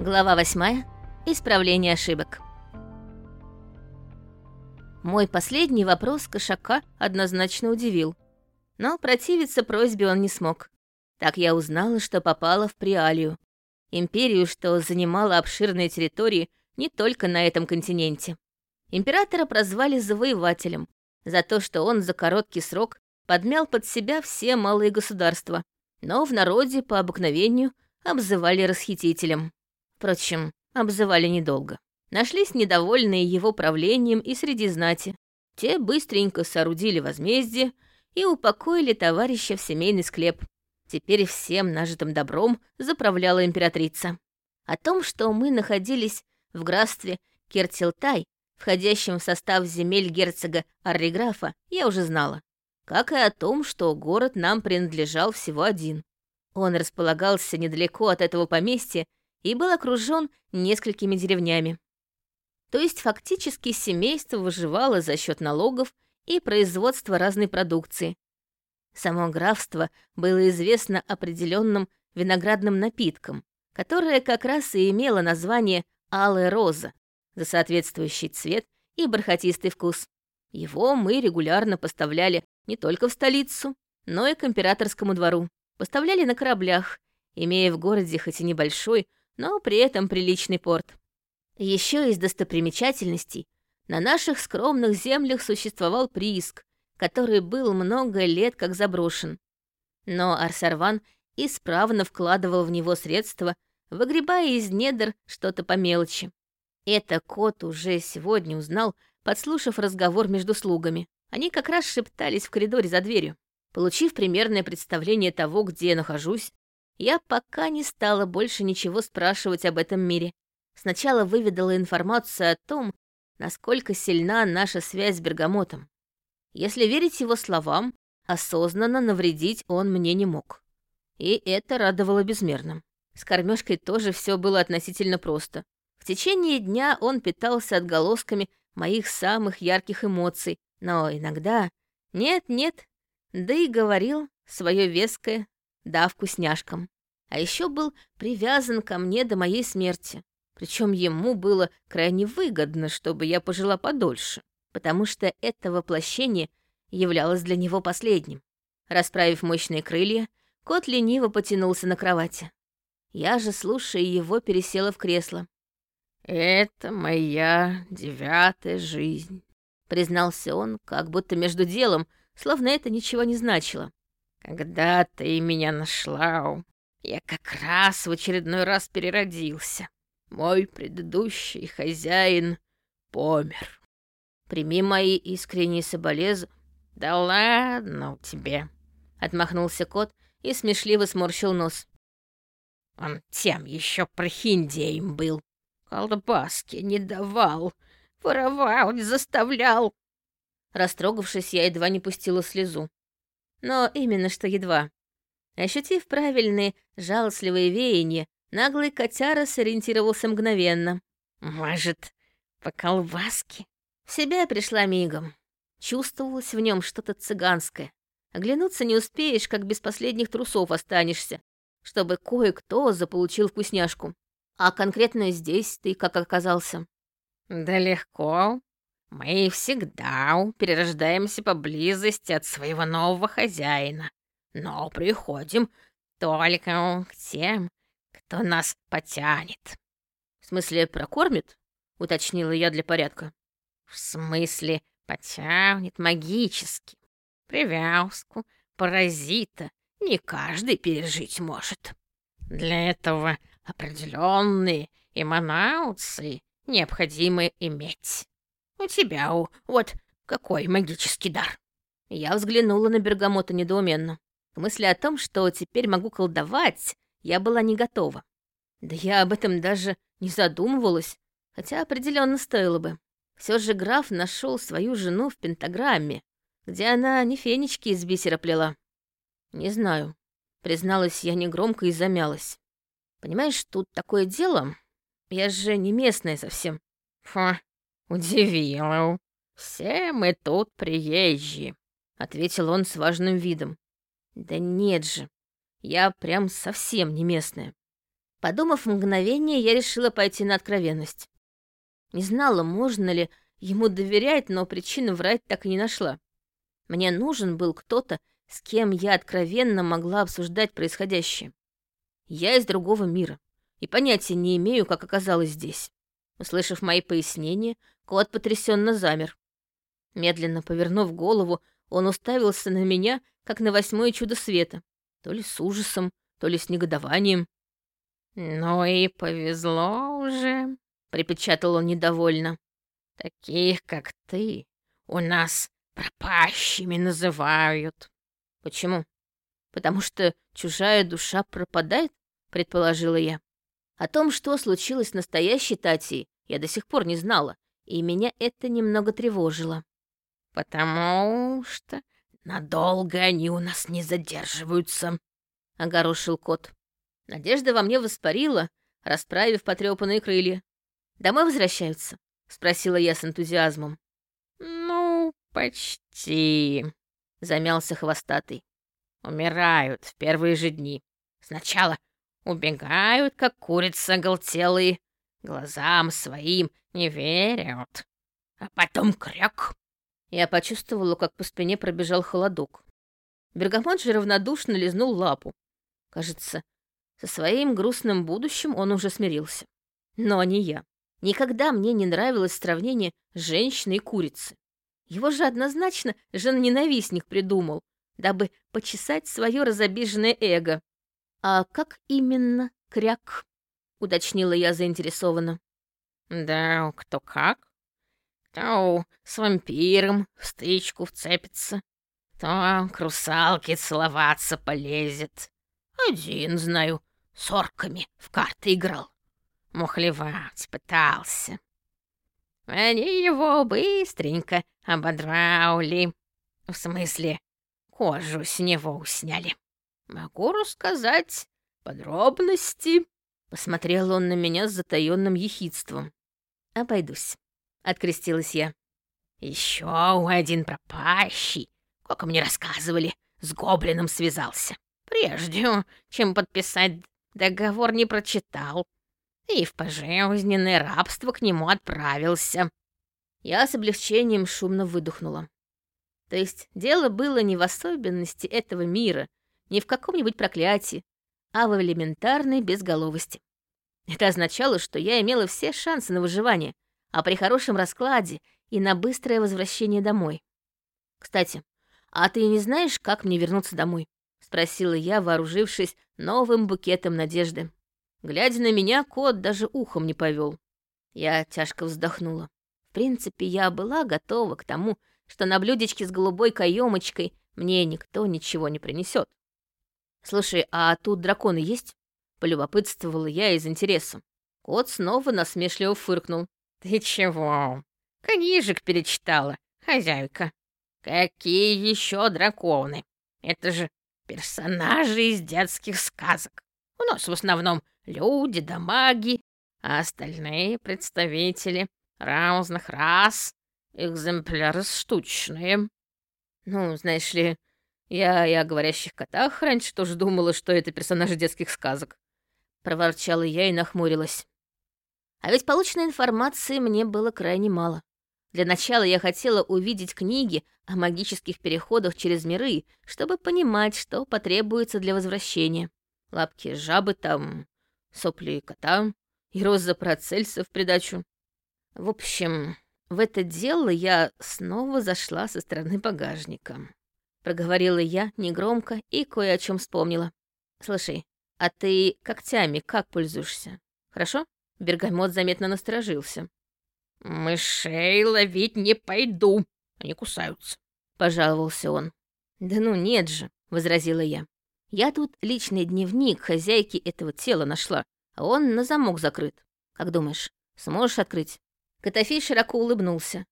Глава 8. Исправление ошибок. Мой последний вопрос кошака однозначно удивил. Но противиться просьбе он не смог. Так я узнала, что попала в Приалию, империю, что занимала обширные территории не только на этом континенте. Императора прозвали завоевателем за то, что он за короткий срок подмял под себя все малые государства, но в народе по обыкновению обзывали расхитителем. Впрочем, обзывали недолго. Нашлись недовольные его правлением и среди знати. Те быстренько соорудили возмездие и упокоили товарища в семейный склеп. Теперь всем нажитым добром заправляла императрица. О том, что мы находились в графстве Кертилтай, входящем в состав земель герцога Арриграфа, я уже знала как и о том, что город нам принадлежал всего один. Он располагался недалеко от этого поместья и был окружен несколькими деревнями. То есть фактически семейство выживало за счет налогов и производства разной продукции. Само графство было известно определенным виноградным напитком, которое как раз и имело название «Алая роза» за соответствующий цвет и бархатистый вкус. Его мы регулярно поставляли не только в столицу, но и к императорскому двору. Поставляли на кораблях, имея в городе хоть и небольшой, но при этом приличный порт. Еще из достопримечательностей на наших скромных землях существовал прииск, который был много лет как заброшен. Но Арсарван исправно вкладывал в него средства, выгребая из недр что-то по мелочи. Это кот уже сегодня узнал, подслушав разговор между слугами. Они как раз шептались в коридоре за дверью. Получив примерное представление того, где я нахожусь, я пока не стала больше ничего спрашивать об этом мире. Сначала выведала информацию о том, насколько сильна наша связь с Бергамотом. Если верить его словам, осознанно навредить он мне не мог. И это радовало безмерно. С кормежкой тоже все было относительно просто. В течение дня он питался отголосками моих самых ярких эмоций, но иногда нет-нет, да и говорил свое веское «да вкусняшкам». А еще был привязан ко мне до моей смерти. Причем ему было крайне выгодно, чтобы я пожила подольше, потому что это воплощение являлось для него последним. Расправив мощные крылья, кот лениво потянулся на кровати. Я же, слушая его, пересела в кресло. «Это моя девятая жизнь», признался он, как будто между делом, словно это ничего не значило. «Когда ты меня нашла, я как раз в очередной раз переродился. Мой предыдущий хозяин помер. Прими мои искренние соболез. Да ладно тебе!» Отмахнулся кот и смешливо сморщил нос. Он тем еще прохиндеем был. Колбаски не давал, Воровал, заставлял. Растрогавшись, я едва не пустила слезу. Но именно что едва. Ощутив правильные, жалостливые веяния, наглый котяра сориентировался мгновенно. «Может, по колбаске?» В себя пришла мигом. Чувствовалось в нем что-то цыганское. Оглянуться не успеешь, как без последних трусов останешься, чтобы кое-кто заполучил вкусняшку. А конкретно здесь ты как оказался? «Да легко. Мы всегда перерождаемся поблизости от своего нового хозяина, но приходим только к тем, кто нас потянет». «В смысле, прокормит?» — уточнила я для порядка. «В смысле, потянет магически. Привязку, паразита не каждый пережить может. Для этого определенные эманауции необходимо иметь. У тебя у, вот какой магический дар. Я взглянула на Бергамота недоуменно. К мысли о том, что теперь могу колдовать, я была не готова. Да я об этом даже не задумывалась, хотя определенно стоило бы. Все же граф нашел свою жену в пентаграмме, где она не фенечки из бисера плела. Не знаю, призналась я негромко и замялась. Понимаешь, тут такое дело, я же не местная совсем. Фу, удивила. Все мы тут приезжие, ответил он с важным видом. Да нет же, я прям совсем не местная. Подумав мгновение, я решила пойти на откровенность. Не знала, можно ли ему доверять, но причины врать так и не нашла. Мне нужен был кто-то, с кем я откровенно могла обсуждать происходящее. Я из другого мира и понятия не имею, как оказалась здесь. Услышав мои пояснения, кот потрясенно замер. Медленно повернув голову, он уставился на меня, как на восьмое чудо света, то ли с ужасом, то ли с негодованием. «Ну и повезло уже», — припечатал он недовольно. «Таких, как ты, у нас пропащими называют». «Почему? Потому что чужая душа пропадает?» — предположила я. О том, что случилось с настоящей Татьей, я до сих пор не знала, и меня это немного тревожило. «Потому что надолго они у нас не задерживаются», — огорошил кот. Надежда во мне воспарила, расправив потрёпанные крылья. «Домой возвращаются?» — спросила я с энтузиазмом. «Ну, почти», — замялся хвостатый. «Умирают в первые же дни. Сначала убегают, как курицы оголтелые, глазам своим не верят. А потом кряк». Я почувствовала, как по спине пробежал холодок. Бергамот же равнодушно лизнул лапу. Кажется, со своим грустным будущим он уже смирился. Но не я. Никогда мне не нравилось сравнение женщины и курицы. Его же однозначно жен-ненавистник придумал, дабы почесать свое разобиженное эго. «А как именно, кряк?» — уточнила я заинтересованно. «Да кто как. Кто с вампиром в стычку вцепится, то к русалке целоваться полезет. Один, знаю, с орками в карты играл. Мухлевать пытался. Они его быстренько ободрали. В смысле, кожу с него сняли. Могу рассказать подробности. Посмотрел он на меня с затаённым ехидством. «Обойдусь», — открестилась я. Еще один пропащий, как мне рассказывали, с гоблином связался. Прежде чем подписать договор, не прочитал и в пожизненное рабство к нему отправился. Я с облегчением шумно выдохнула. То есть дело было не в особенности этого мира, не в каком-нибудь проклятии, а в элементарной безголовости. Это означало, что я имела все шансы на выживание, а при хорошем раскладе и на быстрое возвращение домой. Кстати, а ты не знаешь, как мне вернуться домой? Спросила я, вооружившись новым букетом надежды. Глядя на меня, кот даже ухом не повел. Я тяжко вздохнула. В принципе, я была готова к тому, что на блюдечке с голубой каемочкой мне никто ничего не принесет. «Слушай, а тут драконы есть?» — полюбопытствовала я из интереса. Кот снова насмешливо фыркнул. «Ты чего? Книжек перечитала, хозяйка. Какие еще драконы? Это же персонажи из детских сказок. У нас в основном люди да маги, а остальные представители разных рас, экземпляры штучные. Ну, знаешь ли, я и о говорящих котах раньше тоже думала, что это персонажи детских сказок. Проворчала я и нахмурилась. А ведь полученной информации мне было крайне мало. Для начала я хотела увидеть книги о магических переходах через миры, чтобы понимать, что потребуется для возвращения. Лапки жабы там, сопли кота и роза Процельса в придачу. В общем, в это дело я снова зашла со стороны багажника. Проговорила я негромко и кое о чем вспомнила. «Слушай, а ты когтями как пользуешься? Хорошо?» Бергамот заметно насторожился. «Мышей ловить не пойду, они кусаются», — пожаловался он. «Да ну нет же», — возразила я. Я тут личный дневник хозяйки этого тела нашла, а он на замок закрыт. Как думаешь, сможешь открыть?» Котофей широко улыбнулся.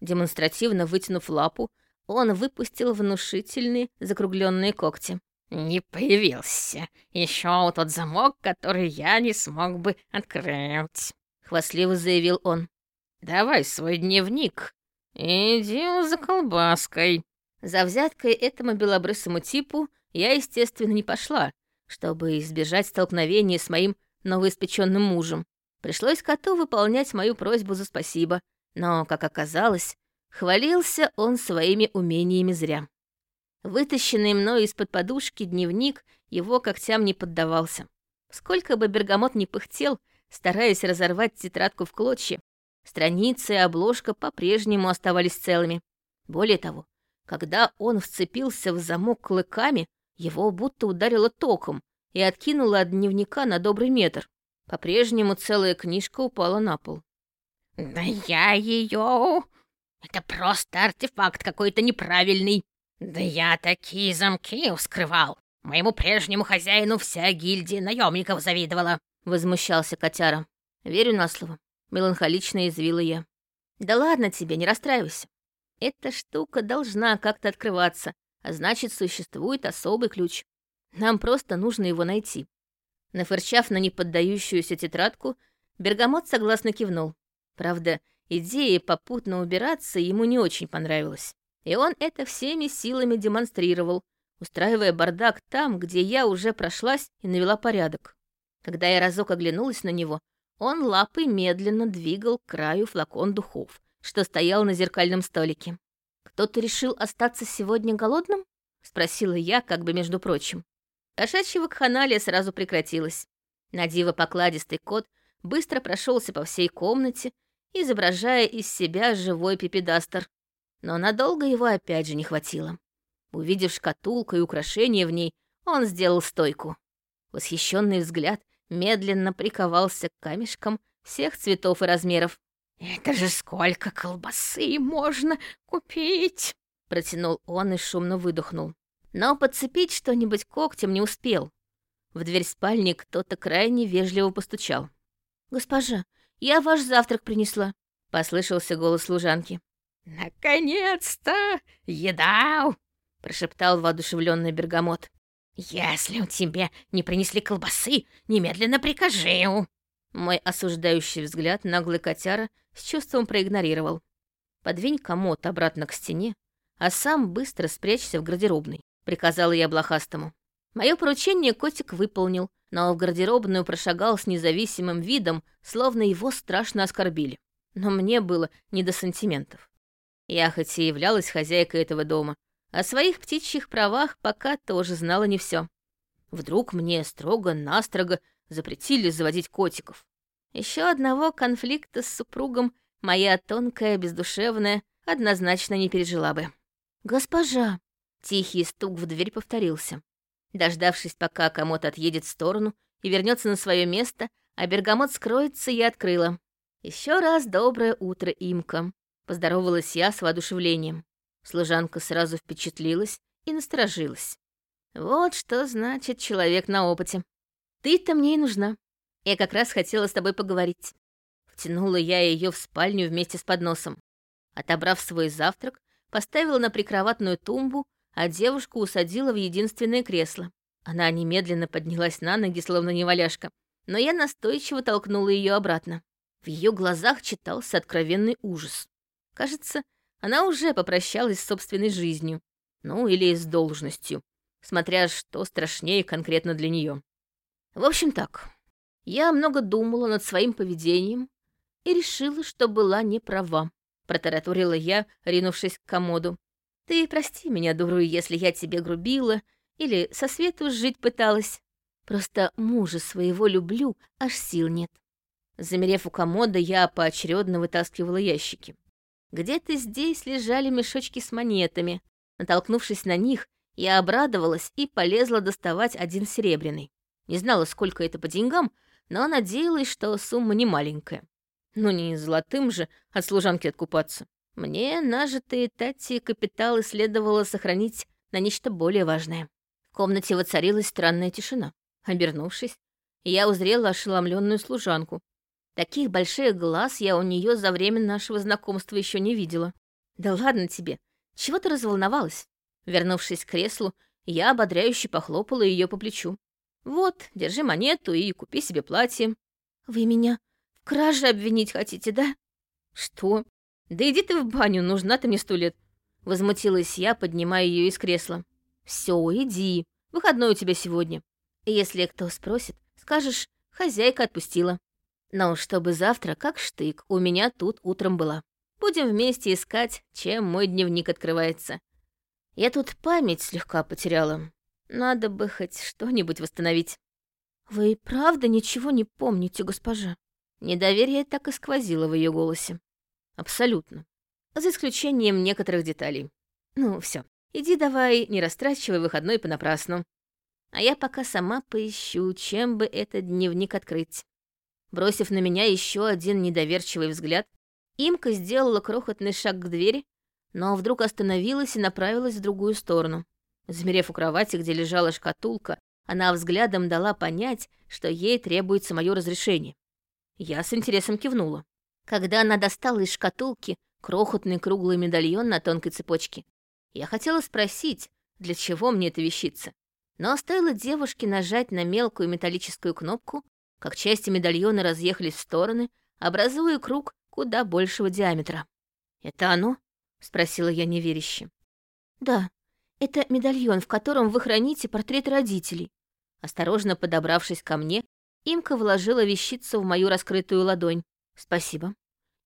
Демонстративно вытянув лапу, он выпустил внушительные закругленные когти. «Не появился. Еще тот замок, который я не смог бы открыть», — хвастливо заявил он. «Давай свой дневник. Иди за колбаской». За взяткой этому белобрысому типу я, естественно, не пошла, чтобы избежать столкновения с моим новоиспеченным мужем. Пришлось коту выполнять мою просьбу за спасибо, но, как оказалось, хвалился он своими умениями зря. Вытащенный мной из-под подушки дневник его когтям не поддавался. Сколько бы Бергамот ни пыхтел, стараясь разорвать тетрадку в клочья, страницы и обложка по-прежнему оставались целыми. Более того, когда он вцепился в замок клыками, его будто ударило током и откинуло от дневника на добрый метр. По-прежнему целая книжка упала на пол. «Да я ее... Это просто артефакт какой-то неправильный. Да я такие замки ускрывал. Моему прежнему хозяину вся гильдия наемников завидовала», — возмущался котяра. «Верю на слово», — меланхолично извила я. «Да ладно тебе, не расстраивайся. Эта штука должна как-то открываться, а значит, существует особый ключ. Нам просто нужно его найти. Нафырчав на неподдающуюся тетрадку, Бергамот согласно кивнул. Правда, идея попутно убираться ему не очень понравилась. И он это всеми силами демонстрировал, устраивая бардак там, где я уже прошлась и навела порядок. Когда я разок оглянулась на него, он лапой медленно двигал к краю флакон духов, что стоял на зеркальном столике. «Кто-то решил остаться сегодня голодным?» — спросила я, как бы между прочим. Кошачья вакханалия сразу прекратилась. Надиво покладистый кот быстро прошелся по всей комнате, изображая из себя живой пипедастер. Но надолго его опять же не хватило. Увидев шкатулку и украшения в ней, он сделал стойку. Восхищенный взгляд медленно приковался к камешкам всех цветов и размеров. «Это же сколько колбасы можно купить!» Протянул он и шумно выдохнул. Но подцепить что-нибудь когтем не успел. В дверь спальни кто-то крайне вежливо постучал. «Госпожа, я ваш завтрак принесла», — послышался голос служанки. «Наконец-то! Еда!» — прошептал воодушевленный бергамот. «Если у тебя не принесли колбасы, немедленно прикажи!» Мой осуждающий взгляд наглый котяра с чувством проигнорировал. «Подвинь комод обратно к стене, а сам быстро спрячься в гардеробной», — приказала я блохастому. Мое поручение котик выполнил, но в гардеробную прошагал с независимым видом, словно его страшно оскорбили. Но мне было не до сантиментов. Я хоть и являлась хозяйкой этого дома, о своих птичьих правах пока тоже знала не все. Вдруг мне строго-настрого запретили заводить котиков. Еще одного конфликта с супругом моя тонкая, бездушевная однозначно не пережила бы. «Госпожа!» — тихий стук в дверь повторился. Дождавшись, пока комод отъедет в сторону и вернется на свое место, а бергамот скроется, я открыла. Еще раз доброе утро, Имка. Поздоровалась я с воодушевлением. Служанка сразу впечатлилась и насторожилась. Вот что значит человек на опыте. Ты-то мне и нужна. Я как раз хотела с тобой поговорить. Втянула я ее в спальню вместе с подносом. Отобрав свой завтрак, поставила на прикроватную тумбу, а девушку усадила в единственное кресло. Она немедленно поднялась на ноги, словно неваляшка, но я настойчиво толкнула ее обратно. В ее глазах читался откровенный ужас. Кажется, она уже попрощалась с собственной жизнью, ну или с должностью, смотря что страшнее конкретно для нее. В общем так, я много думала над своим поведением и решила, что была не права. Протараторила я, ринувшись к комоду. Ты прости меня, дуру, если я тебе грубила или со свету жить пыталась. Просто мужа своего люблю, аж сил нет. Замерев у комода, я поочередно вытаскивала ящики. Где-то здесь лежали мешочки с монетами. Натолкнувшись на них, я обрадовалась и полезла доставать один серебряный. Не знала, сколько это по деньгам, но надеялась, что сумма не маленькая. Ну, не золотым же от служанки откупаться. Мне нажитые Тати капиталы следовало сохранить на нечто более важное. В комнате воцарилась странная тишина. Обернувшись, я узрела ошеломленную служанку. Таких больших глаз я у нее за время нашего знакомства еще не видела. Да ладно тебе, чего ты разволновалась? Вернувшись к креслу, я ободряюще похлопала ее по плечу. Вот, держи монету и купи себе платье. Вы меня в краже обвинить хотите, да? Что? Да иди ты в баню, нужна ты мне сто лет. Возмутилась я, поднимая ее из кресла. Все, иди. Выходной у тебя сегодня. Если кто спросит, скажешь, Хозяйка отпустила. Но чтобы завтра, как штык, у меня тут утром была. Будем вместе искать, чем мой дневник открывается. Я тут память слегка потеряла. Надо бы хоть что-нибудь восстановить. Вы и правда ничего не помните, госпожа? Недоверие так и сквозило в ее голосе. Абсолютно. За исключением некоторых деталей. Ну, все. Иди давай, не растрачивай выходной понапрасну. А я пока сама поищу, чем бы этот дневник открыть. Бросив на меня еще один недоверчивый взгляд, Имка сделала крохотный шаг к двери, но вдруг остановилась и направилась в другую сторону. Замерев у кровати, где лежала шкатулка, она взглядом дала понять, что ей требуется мое разрешение. Я с интересом кивнула. Когда она достала из шкатулки крохотный круглый медальон на тонкой цепочке, я хотела спросить, для чего мне эта вещица. Но стоило девушке нажать на мелкую металлическую кнопку, как части медальона разъехались в стороны, образуя круг куда большего диаметра. «Это оно?» — спросила я неверяще. «Да, это медальон, в котором вы храните портрет родителей». Осторожно подобравшись ко мне, Имка вложила вещицу в мою раскрытую ладонь. «Спасибо».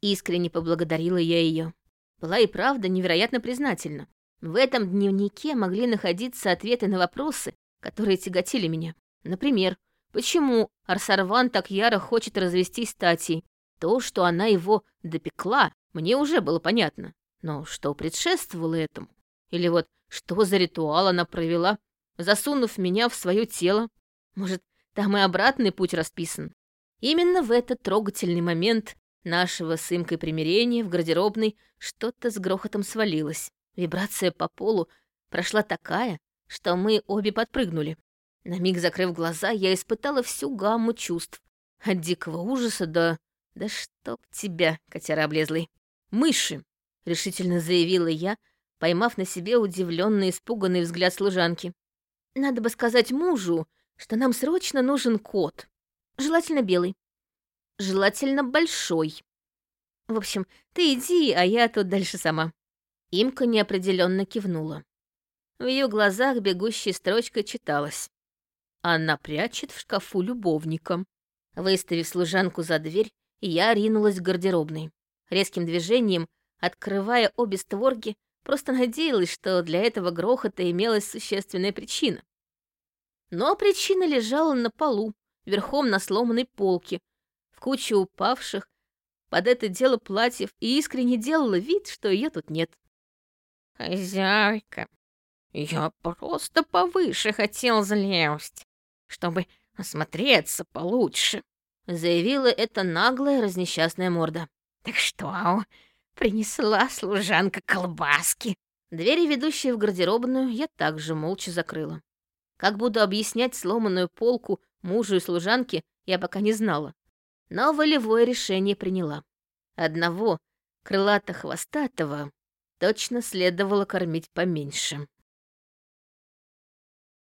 Искренне поблагодарила я ее. Была и правда невероятно признательна. В этом дневнике могли находиться ответы на вопросы, которые тяготили меня. Например, почему Арсарван так яро хочет развестись с Татей? То, что она его допекла, мне уже было понятно. Но что предшествовало этому? Или вот что за ритуал она провела, засунув меня в свое тело? Может, там и обратный путь расписан? Именно в этот трогательный момент нашего с Имкой примирения в гардеробной что-то с грохотом свалилось. Вибрация по полу прошла такая, что мы обе подпрыгнули. На миг закрыв глаза, я испытала всю гамму чувств. От дикого ужаса до... Да чтоб тебя, котяра облезлый. Мыши, решительно заявила я, поймав на себе удивленный, испуганный взгляд служанки. Надо бы сказать мужу, что нам срочно нужен кот. Желательно белый. Желательно большой. В общем, ты иди, а я тут дальше сама. Имка неопределенно кивнула. В ее глазах бегущей строчкой читалась. Она прячет в шкафу любовника. Выставив служанку за дверь, я ринулась к гардеробной. Резким движением, открывая обе створки, просто надеялась, что для этого грохота имелась существенная причина. Но причина лежала на полу, верхом на сломанной полке, в куче упавших под это дело платьев и искренне делала вид, что ее тут нет. «Хозяйка, я просто повыше хотел залезть, чтобы осмотреться получше», заявила эта наглая разнесчастная морда. «Так что, принесла служанка колбаски?» Двери, ведущие в гардеробную, я также молча закрыла. Как буду объяснять сломанную полку мужу и служанке, я пока не знала. Но волевое решение приняла. Одного, крылато-хвостатого, точно следовало кормить поменьше.